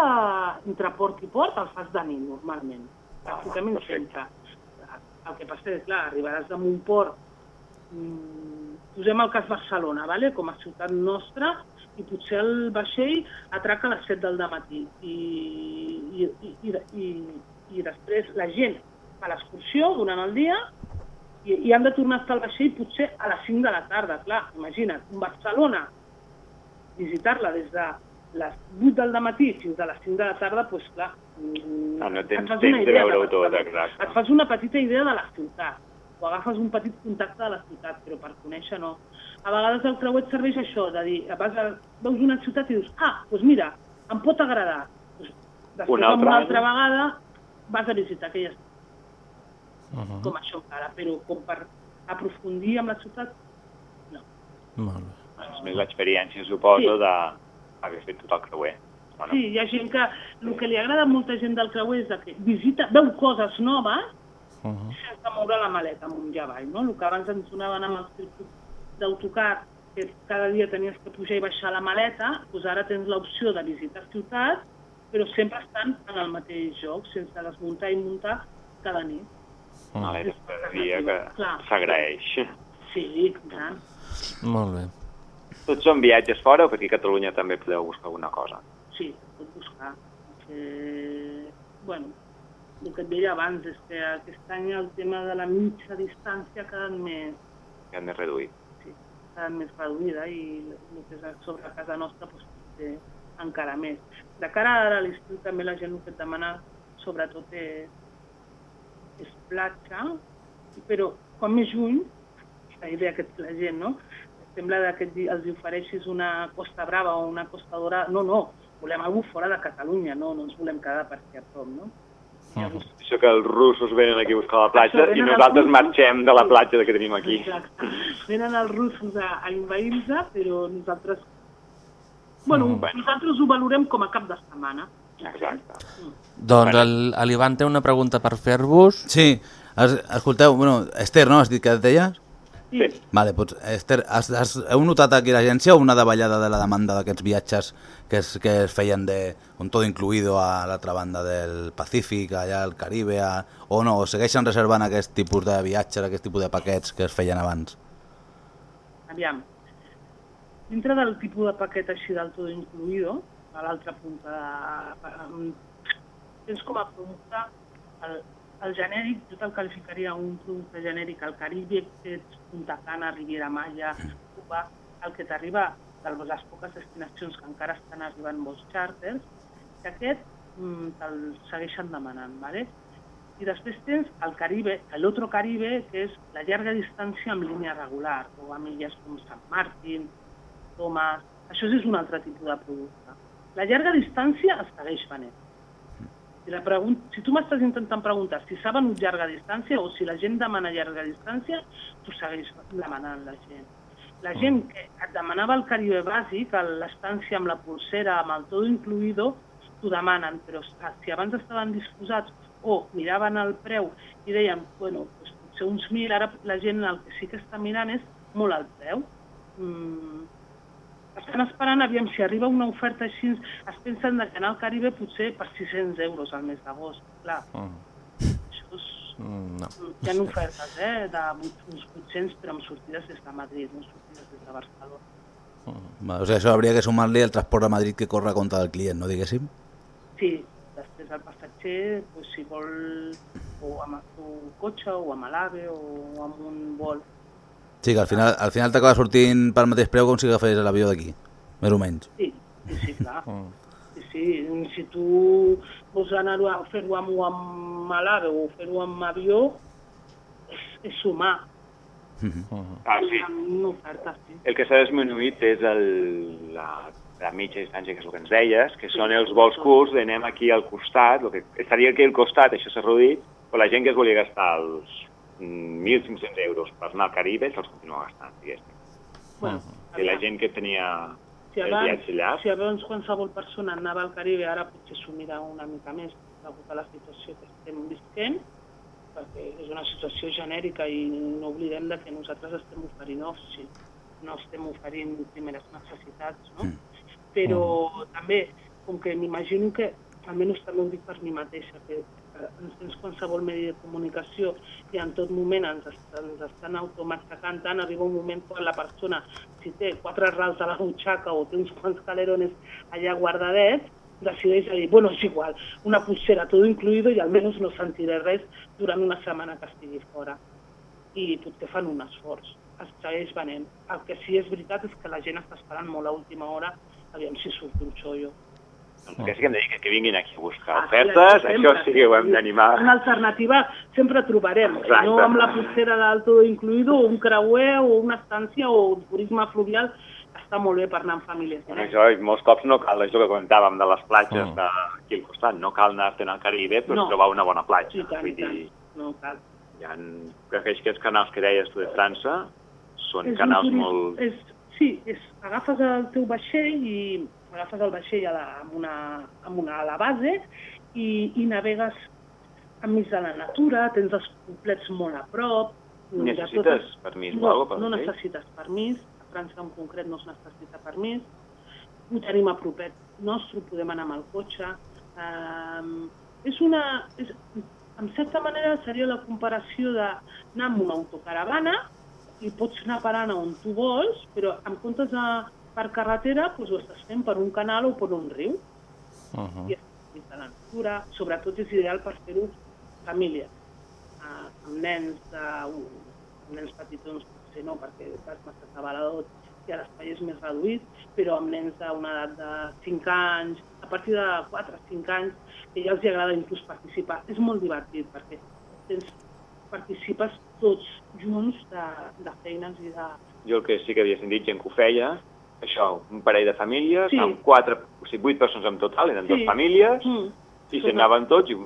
entre port i port el fas de nit, normalment. Pràcticament sempre. El que passa és, clar, arribaràs de un port, mm, posem el cas Barcelona, vale? com a ciutat nostra, i potser el vaixell atraca a les 7 del matí. I, i, i, i, i, després la gent fa l'excursió durant el dia i, i han de tornar a estar al vaixell potser a les 5 de la tarda. Clar, imagina't, Barcelona visitar-la des de les 8 del matí fins a les 5 de la tarda, doncs clar... Ah, no tens temps una de idea veure-ho de tot, exacte. Et fas una petita idea de la ciutat, o agafes un petit contacte de la ciutat, però per conèixer no. A vegades el creuet serveix això, de dir, vas a, veus una ciutat i dius, ah, doncs mira, em pot agradar. Doncs, després, Una altra una altra vegada, vas a visitar aquella ciutat, Uh -huh. com això encara, però com per aprofundir amb la ciutat, Molt bé. És més l'experiència, suposo, Sí. d'haver fet tot el creuer. Bueno, Sí, hi ha gent que el que li agrada a molta gent del creuer és que visita, veu coses noves Uh -huh. sense moure la maleta amunt i avall, no? El que abans ens donaven amb el circuit d'autocar, que cada dia tenies que pujar i baixar la maleta, doncs ara tens l'opció de visitar ciutats, però sempre estan en el mateix lloc, sense desmuntar i muntar cada nit. maleta cada dia que s'agraeix. Sí, tant. Molt bé. Tots són viatges fora o perquè a Catalunya també podeu buscar alguna cosa? Sí, es pot buscar. Que, bueno, el que et deia abans és que aquest any el tema de la mitja distància ha quedat més, Que han més reduït. ha quedat més reduïda i el que és sobre casa nostra doncs, té encara més. De cara ara a l'estiu també la gent el que et demana sobretot és, és platja, però quan més juny, la idea que té la gent, no? Sembla que els ofereixis una Costa Brava o una Costa Dorada. No, no, volem alguna fora de Catalunya, no, no ens volem quedar per aquí a prop, no? Això que els russos venen aquí a buscar la platja Això, i nosaltres russos. marxem de la platja que tenim aquí. Exacte. Venen els russos a, a invair-nos, però nosaltres... Bueno, Mm. nosaltres ho valorem com a cap de setmana. Exacte. Doncs el- el l'Ivan té una pregunta per fer-vos. Sí, es, escolteu, bueno, Esther, no? Has dit que et deies? Sí. Vale, doncs, Esther, has, has, heu notat aquí a l'agència una davallada de la demanda d'aquests viatges que es, que es feien de, con todo incluido a l'altra banda del Pacífic, allà al Caribe, a, o no, o segueixen reservant aquest tipus de viatges, aquest tipus de paquets que es feien abans? Aviam, dintre del tipus de paquet així del todo incluido, a l'altra punta, de, tens com a producte el, el genèric, jo te'l qualificaria un producte genèric, el Caribe, que ets Punta Cana, Riviera Maya, Cuba, el que t'arriba de les poques destinacions que encara estan arribant molts xàrters, que aquest mm, te'l segueixen demanant, ¿vale? I després tens el Caribe, l'altre Caribe, que és la llarga distància amb línia regular, o amb illes com Sant Martin, Thomas... Això és un altre tipus de producte. La llarga distància es segueix venent. Si, la pregun si tu m'estàs intentant preguntar si s'ha venut llarga distància o si la gent demana llarga distància, tu segueix demanant la gent. La gent que et demanava el Caribe bàsic, l'estància amb la pulsera, amb el tot incluïdo, t'ho demanen, però si abans estaven disposats o miraven el preu i deien, bueno, doncs potser uns mil, ara la gent el que sí que està mirant és molt el preu. Mm, estan esperant, aviam, si arriba una oferta així, es pensen de que anar al Caribe potser per 600 euros al mes d'agost. Clar, això és... Mm, no. Hi ha ofertes, eh, de uns 800, però amb sortides des de Madrid, no sortides des de Barcelona. Va, O sigui, això hauria que sumar-li el transport a Madrid que corre a compte del client, no diguéssim? Sí, després el passatger, pues, si vol o amb el seu cotxe o amb l'AVE o amb un vol. Sí, que al final, al final t'acaba sortint pel mateix preu com si agafés l'avió d'aquí, més o menys. Sí, sí, sí clar. Mm. Sí, sí, si tu vols anar a fer-ho amb, amb l'AVE o fer-ho amb avió, és, és sumar. Ah, sí. Amb una oferta, sí. El que s'ha disminuït és el, la de mitja distància, que és el que ens deies, que són els vols curts d'anem aquí al costat, el que estaria aquí al costat, això s'ha reduït, però la gent que es volia gastar els 1.500 euros per anar al Caribe se'ls continua gastant, diguéssim. Bueno, I la gent que tenia si el abans, viatge allà, si abans qualsevol persona anava al Caribe, ara potser s'ho mira una mica més, degut a la situació que estem visquent, perquè és una situació genèrica i no oblidem de que nosaltres estem oferint oci, no estem oferint primeres necessitats, no? Però també, com que m'imagino que, almenys també ho dic per mi mateixa, que eh, ens tens qualsevol medi de comunicació i en tot moment ens, ens estan automatxacant tant, arriba un moment quan la persona, si té quatre rals a la butxaca o té uns quants calerones allà guardadets, decideix dir, bueno, és igual, una pulsera, tot incluïdo i almenys no sentiré res durant una setmana que estigui fora. I potser fan un esforç, es segueix venent. El que sí és veritat és que la gent està esperant molt a última hora, aviam si surt un xollo. Doncs que sí que hem de dir que, que vinguin aquí a buscar Ah, sí, ofertes, sempre. això sí que ho hem d'animar. Una alternativa sempre trobarem, Exacte. no amb la pulsera del tot incluïdo, un creuer, o una estància, o un turisme fluvial, està molt bé per anar amb famílies. Bueno, això, i molts cops no cal, és el que comentàvem de les platges Mm. d'aquí al costat, no cal anar-te'n al Caribe per No. trobar una bona platja. I tant, Vull dir, No cal. hi ha, aquests canals que deies tu de França són un canals turisme- molt... És, sí, és, agafes el teu vaixell i agafes el vaixell a la, amb, una, amb una a la base i, i navegues enmig de la natura, tens els poblets molt a prop. Necessites totes- permís no, No per fer? necessites permís, a França en concret no es necessita permís, ho tenim a propet nostre, podem anar amb el cotxe. Um, és una... És, en certa manera seria la comparació d'anar amb una autocaravana i pots anar parant on tu vols, però en comptes de per carretera doncs ho estàs fent per un canal o per un riu. Uh -huh. I dins de la natura, sobretot és ideal per fer-ho família, eh, amb nens, de, amb nens petitons potser no, perquè vas massa avalador i l'espai és més reduït, però amb nens d'una edat de 5 anys, a partir de 4 o 5 anys, que ja els agrada inclús participar. És molt divertit perquè tens, participes tots junts de, de feines i de... Jo el que sí que havia sentit gent que ho feia, això, un parell de famílies, Sí. amb quatre, o sigui, vuit persones en total, eren Sí. dues famílies, Mm. i se'n anaven tots i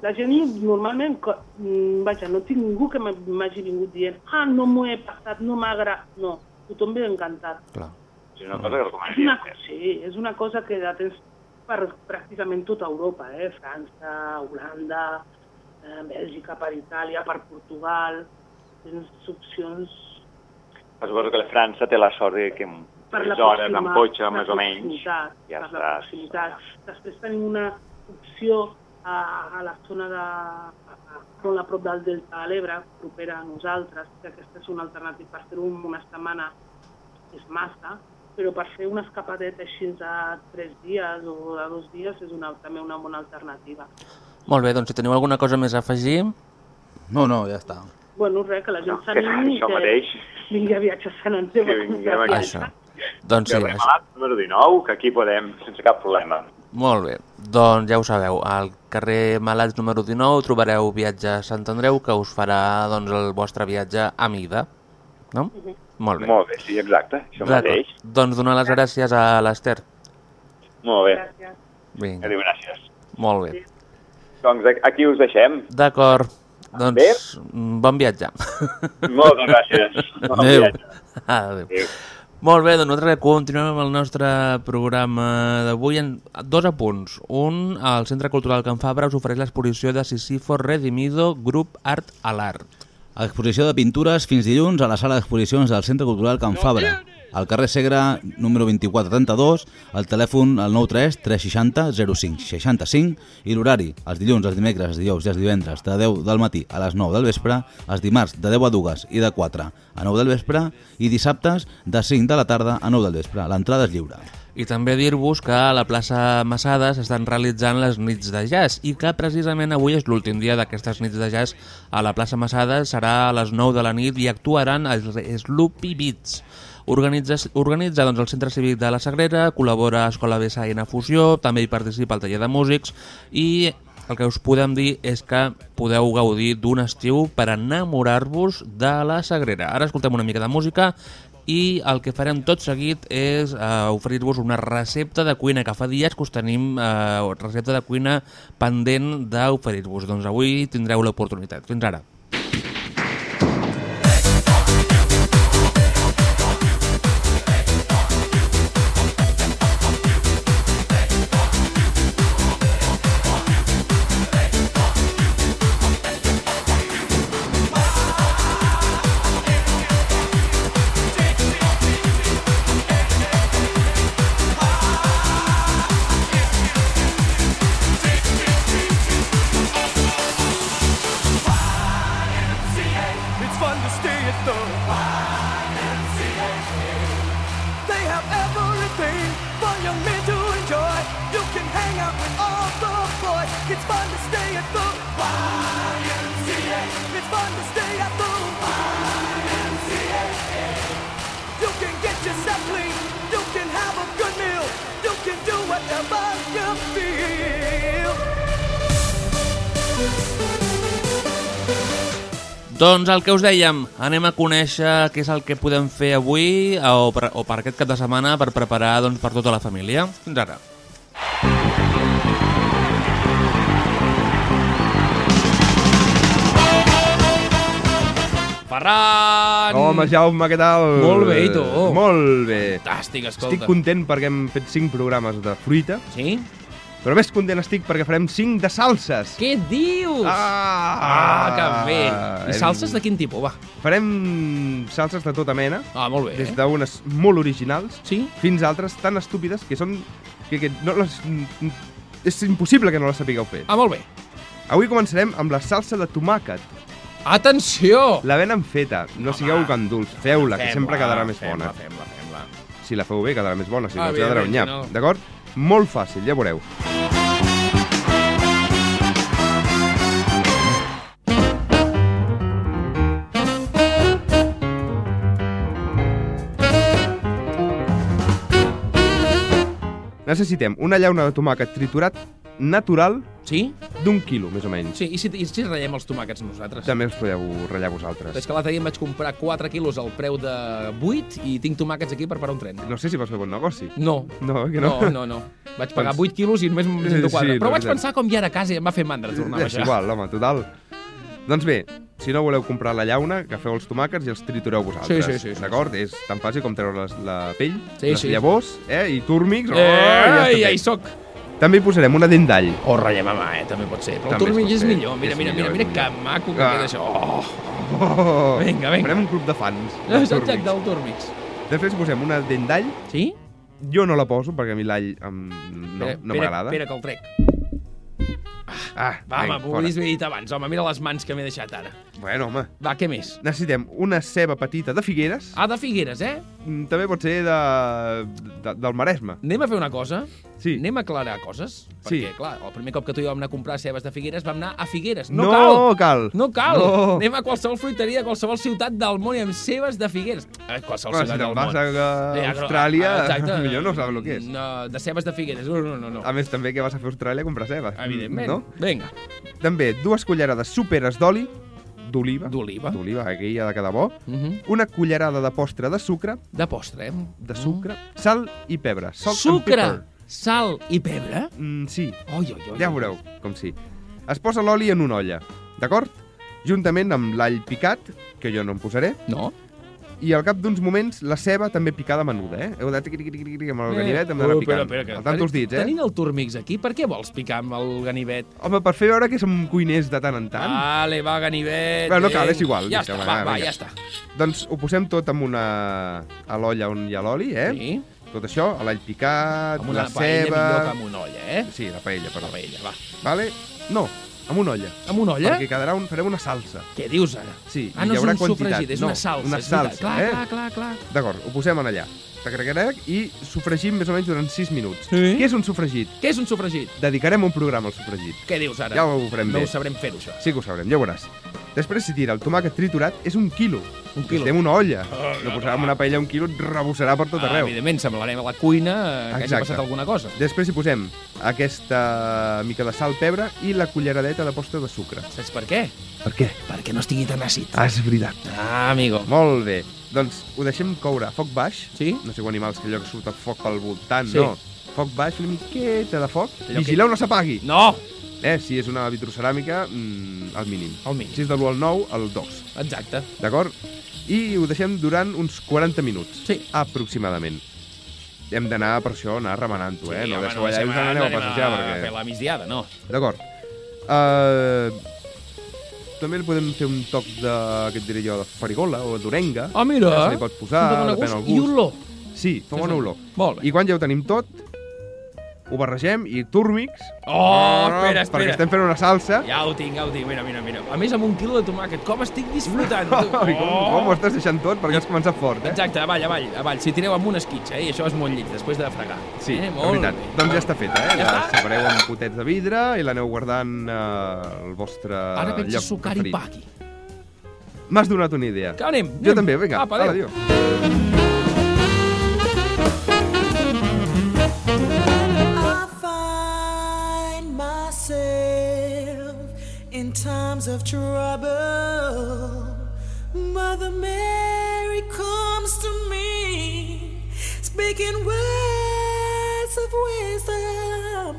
La gent normalment, co- mm, vaja, no tinc ningú que m'hagi vingut dient ah, no m'ho he passat, no m'ha agradat. No, tothom ve encantat. Clar. és una cosa que recomanaria. una, sí, és una cosa que ja tens per pràcticament tota Europa, eh? França, Holanda, eh, Bèlgica, per Itàlia, per Portugal, tens opcions Suposo que la França té la sort de que per la hores en proxima- cotxe, més o menys, ja per la proximitat. Després tenim una opció a, a la zona de a, a, molt a prop del Delta de l'Ebre, propera a nosaltres, que aquesta és una alternativa per fer-ho una setmana és massa, però per fer una escapadeta així de tres dies o de dos dies és una, també una bona alternativa. Molt bé, doncs si teniu alguna cosa més a afegir... No, no, ja està. Bueno, res, que la gent que s'animi i que mateix. vingui a viatjar a Sant Andreu. Que vinguem aquí. Això. Doncs sí, això. Malat número 19, que aquí podem, sense cap problema. Molt bé, doncs ja ho sabeu, al carrer Malats número 19 trobareu viatge a Sant Andreu que us farà doncs, el vostre viatge a mida, no? Molt bé. Molt bé, sí, exacte, això mateix. Doncs donar les gràcies a l'Ester. Molt bé, Gràcies. Vinga, adéu, gràcies. molt bé. Doncs aquí us deixem. D'acord, doncs mm, bon viatge. Moltes gràcies. Bon Adéu. viatge. Adéu. Adéu. Molt bé, doncs nosaltres continuem amb el nostre programa d'avui en dos apunts. Un, al Centre Cultural Can Fabra us ofereix l'exposició de Sisifo Redimido Grup Art a l'Art. Exposició de pintures fins dilluns a la sala d'exposicions del Centre Cultural Can Fabra. Al carrer Segre, número 2432, el telèfon al 93 360 05 65 i l'horari, els dilluns, els dimecres, els dijous i els divendres, de 10 del matí a les 9 del vespre, els dimarts de 10 a 2 i de 4 a 9 del vespre i dissabtes de 5 de la tarda a 9 del vespre. L'entrada és lliure. I també dir-vos que a la plaça Massada s'estan realitzant les nits de jazz i que precisament avui és l'últim dia d'aquestes nits de jazz a la plaça Massada, serà a les 9 de la nit i actuaran els Sloopy Beats. Organitza, organitza doncs, el Centre Cívic de la Sagrera, col·labora Escola BSAN Fusió, també hi participa el taller de músics i el que us podem dir és que podeu gaudir d'un estiu per enamorar-vos de la Sagrera. Ara escoltem una mica de música i el que farem tot seguit és eh, oferir-vos una recepta de cuina que fa dies que us tenim eh, recepta de cuina pendent d'oferir-vos. Doncs avui tindreu l'oportunitat. Fins ara. Doncs el que us dèiem, anem a conèixer què és el que podem fer avui o per, o per aquest cap de setmana per preparar doncs, per tota la família. Fins ara. Ferran! Home, Jaume, què tal? Molt bé, i tu? Molt bé. Fantàstic, escolta. Estic content perquè hem fet 5 programes de fruita. Sí? Però més content estic perquè farem 5 de salses. Què dius? Ah, ah que bé. I hem- salses de quin tipus, va? Farem salses de tota mena. Ah, molt bé. Des d'unes molt originals sí? fins a altres tan estúpides que són... que, que no les, és impossible que no les sapigueu fer. Ah, molt bé. Avui començarem amb la salsa de tomàquet. Atenció! La venen feta, no sigueu ganduls. Feu-la, que sempre quedarà més bona. fem-la, fem-la. Si la feu bé, quedarà més bona, si Ah, no, us quedarà un nyap. no. D'acord? Molt fàcil, ja veureu. Necessitem una llauna de tomàquet triturat natural sí? d'un quilo, més o menys. Sí, i si, i si ratllem els tomàquets nosaltres? També els podeu ratllar vosaltres. És que l'altre dia em vaig comprar 4 quilos al preu de 8 i tinc tomàquets aquí per parar un tren. No sé si vas fer bon negoci. No. No, que no? No, no, no. Vaig pagar Doncs- 8 quilos i només me'n sento 4. Sí, Però no, vaig és pensar com ja era a casa i em va fer mandra tornar a És baixar. igual, home, total. Doncs bé, si no voleu comprar la llauna, agafeu els tomàquets i els tritureu vosaltres. Sí, sí, sí, sí, D'acord? És tan fàcil com treure les, la pell, Sí, les sí. llavors, eh, i túrmics. Eh, oh, ja ja hi soc. També hi posarem una dent d'all. O ratllem a mà, eh? També pot ser. Però el També es turmell és fer. millor. Mira, És mira, mira, millor, mira és que millor. maco que Ah. queda això. Oh. Oh. Vinga, vinga. Farem un club de fans. És dels exacte, del túrmix. Després posem una dent d'all. Sí? Jo no la poso perquè a mi l'all em... no, no m'agrada. Espera que el trec. Ah, Va, home, m'ho hauries dit abans. Home, mira les mans que m'he deixat ara. Bueno, home. Va, què més? Necessitem una ceba petita de Figueres. Ah, de Figueres, eh? Mm, També pot ser de, de, del Maresme. Anem a fer una cosa? Sí. Anem a aclarar coses? Sí. Perquè, clar, el primer cop que tu i jo vam anar a comprar cebes de Figueres vam anar a Figueres. No, No cal! cal. No cal! No. Anem a qualsevol fruiteria de qualsevol ciutat del món i amb cebes de Figueres. Eh, qualsevol si ciutat te'n del vas món. a Eh, Austràlia, exacte. millor no saps el que és. No, de cebes de Figueres. No, no, no. no. A més, també que vas a fer a Austràlia a comprar ceba. Evidentment. No? Vinga. També dues cullerades súperes d'oli, d'oliva. D'oliva. D'oliva, aquí ha de quedar bo. Uh -huh. Una cullerada de postre de sucre. De postre, eh? De sucre. Sal i pebre. Salt Sucre, sal i pebre? Mm, sí. Oi, oi, oi. Ja veureu com sí. Es posa l'oli en una olla, d'acord? Juntament amb l'all picat, que jo no em posaré. No. I al cap d'uns moments, la ceba també picada menuda, eh? Heu de tiqui, tiqui, tiqui, amb el Eh, ganivet, hem d'anar oh, picant. espera, espera, que- dits, eh? Tenint el turmix aquí, per què vols picar amb el ganivet? Home, per fer veure que som cuiners de tant en tant. Vale, va, ganivet. Però no cal, vinga. és igual. Ja està, va, va, vinga. ja està. Doncs ho posem tot amb una... a l'olla on hi ha l'oli, eh? Sí. Tot això, l'all picat, Amb una la paella ceba... millor que amb una olla, eh? Sí, la paella, perdó. La paella, va. Vale? No, amb una olla. Amb una olla? Perquè quedarà un, farem una salsa. Què dius ara? Sí, Ah, no hi és haurà un quantitat. sofregit, és no, una salsa. Una és salsa, clar, eh? Clar, clar, clar. D'acord, ho posem en allà. Tac-tac-tac, I sofregim més o menys durant 6 minuts. Sí? Què és un sofregit? Què és un sofregit? Dedicarem un programa al sofregit. Què dius ara? Ja ho farem no bé. ho sabrem fer, això. Sí que ho sabrem, ja ho veuràs. Després s'hi tira el tomàquet triturat, és un quilo. Un quilo. Estem una olla. Oh, no posarem una paella un quilo, et rebossarà per tot Ah, arreu. evidentment, semblarem a la cuina eh, que hagi Exacte. passat alguna cosa. Després hi posem aquesta mica de sal, pebre i la culleradeta de postre de sucre. Saps per què? Per què? Perquè no estigui tan àcid. Ah, és veritat. Ah, amigo. Molt bé. Doncs ho deixem coure a foc baix. Sí? No sé animals que allò que surt el foc pel voltant, Sí. no. Foc baix, una miqueta de foc. Allò que- Vigileu, no s'apagui. No! Eh, si és una vitroceràmica, mm, al mínim. Al mínim. Si és de l'1 al 9, al 2. Exacte. D'acord? I ho deixem durant uns 40 minuts. Sí. Aproximadament. Hem d'anar, per això, anar remenant-ho, eh? Sí, no home, deixeu allà i us n'aneu a passejar, a perquè... fer la migdiada, no. D'acord. Uh, també li podem fer un toc de, què et diré jo, de farigola o d'orenga. Ah, mira. Se li pot posar, depèn gust. del I gust. olor. Sí, fa bona olor. Molt bé. I quan ja ho tenim tot, ho barregem i túrmics... Oh, espera, espera. Perquè estem fent una salsa. Ja ho tinc, ja ho tinc, mira, mira, mira. A més, amb un quilo de tomàquet, com estic disfrutant. Ai, com, com ho estàs deixant tot? Perquè has començat fort, eh? Exacte, avall, avall, avall. Si tireu amb un esquitx, eh? I això és molt llit, després de fregar. Sí, eh? de molt veritat. bé. Doncs ja està feta, eh? Ja La separeu en potets de vidre i l'aneu guardant eh, al vostre Ara veig lloc sucar i preferit. pa aquí. M'has donat una idea. Que anem, Jo anem. també, vinga. Apa, adéu. adéu. Of trouble. Mother Mary comes to me, speaking words of wisdom.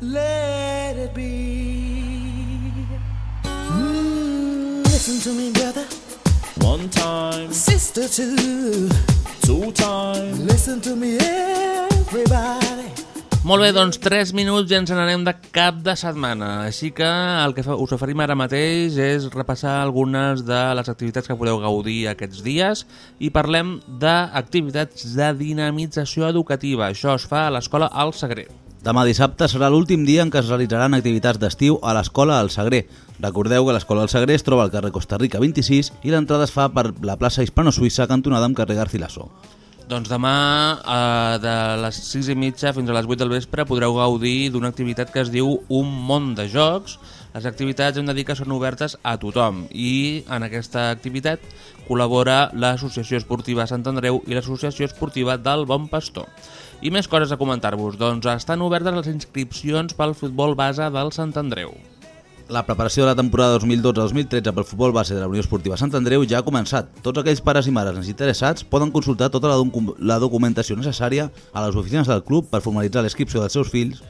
Let it be. Mm, listen to me, brother. One time, Sister, too. two times. Listen to me, everybody. Molt bé, doncs 3 minuts i ens n'anem de cap de setmana. Així que el que us oferim ara mateix és repassar algunes de les activitats que podeu gaudir aquests dies i parlem d'activitats de dinamització educativa. Això es fa a l'escola al Sagrer. Demà dissabte serà l'últim dia en què es realitzaran activitats d'estiu a l'escola al Sagrer. Recordeu que l'escola al Sagrer es troba al carrer Costa Rica 26 i l'entrada es fa per la plaça Hispano-Suïssa cantonada amb carrer Garcilaso. Doncs demà, eh, de les 6 i mitja fins a les 8 del vespre, podreu gaudir d'una activitat que es diu Un món de jocs. Les activitats hem de dir que són obertes a tothom i en aquesta activitat col·labora l'Associació Esportiva Sant Andreu i l'Associació Esportiva del Bon Pastor. I més coses a comentar-vos. Doncs estan obertes les inscripcions pel futbol base del Sant Andreu. La preparació de la temporada 2012-2013 pel futbol base de la Unió Esportiva Sant Andreu ja ha començat. Tots aquells pares i mares interessats poden consultar tota la, docu la documentació necessària a les oficines del club per formalitzar l'inscripció dels seus fills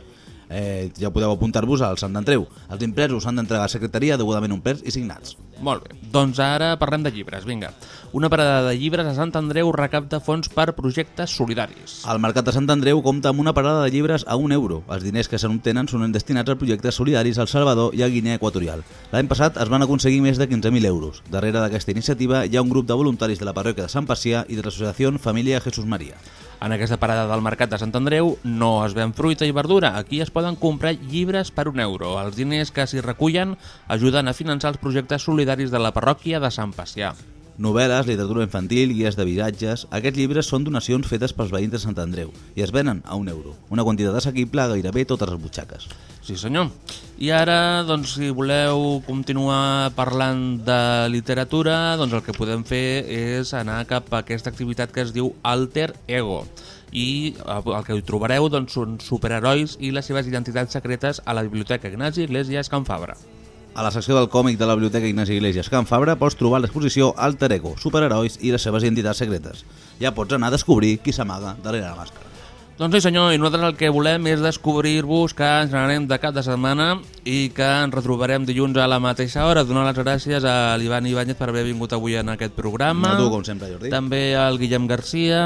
eh, ja podeu apuntar-vos al Sant Andreu. Els impresos s'han d'entregar a secretaria degudament omplerts i signats. Molt bé, doncs ara parlem de llibres, vinga. Una parada de llibres a Sant Andreu recapta fons per projectes solidaris. El Mercat de Sant Andreu compta amb una parada de llibres a un euro. Els diners que se n'obtenen són destinats a projectes solidaris al Salvador i a Guinea Equatorial. L'any passat es van aconseguir més de 15.000 euros. Darrere d'aquesta iniciativa hi ha un grup de voluntaris de la parròquia de Sant Pacià i de l'associació Família Jesús Maria. En aquesta parada del Mercat de Sant Andreu no es ven fruita i verdura. Aquí es poden comprar llibres per un euro. Els diners que s'hi recullen ajuden a finançar els projectes solidaris de la parròquia de Sant Pacià. Novel·les, literatura infantil, guies de viatges... Aquests llibres són donacions fetes pels veïns de Sant Andreu i es venen a un euro. Una quantitat assequible a gairebé totes les butxaques. Sí, senyor. I ara, doncs, si voleu continuar parlant de literatura, doncs el que podem fer és anar cap a aquesta activitat que es diu Alter Ego. I eh, el que hi trobareu doncs, són superherois i les seves identitats secretes a la Biblioteca Ignasi Iglesias Can Fabra. A la secció del còmic de la Biblioteca Ignasi Iglesias Can Fabra pots trobar l'exposició Alter Ego, superherois i les seves identitats secretes. Ja pots anar a descobrir qui s'amaga darrere la màscara. Doncs sí senyor, i nosaltres el que volem és descobrir-vos que ens n'anem de cap de setmana i que ens retrobarem dilluns a la mateixa hora. Donar les gràcies a l'Ivan Ibáñez per haver vingut avui en aquest programa. A tu, com sempre, Jordi. També al Guillem Garcia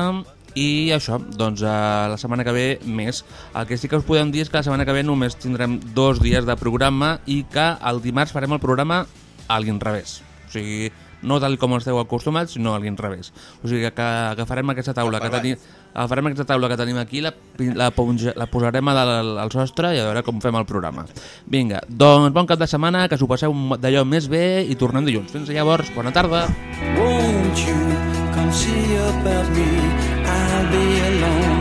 i això, doncs a la setmana que ve més. El que sí que us podem dir és que la setmana que ve només tindrem dos dies de programa i que el dimarts farem el programa a l'inrevés. O sigui, no tal com esteu acostumats, sinó a l'inrevés. O sigui que agafarem aquesta taula que tenim, agafarem aquesta taula que tenim aquí, la, la, la posarem a dalt al sostre i a veure com fem el programa. Vinga, doncs bon cap de setmana, que s'ho passeu d'allò més bé i tornem dilluns. Fins llavors, bona tarda. Won't you come see about me? Be alone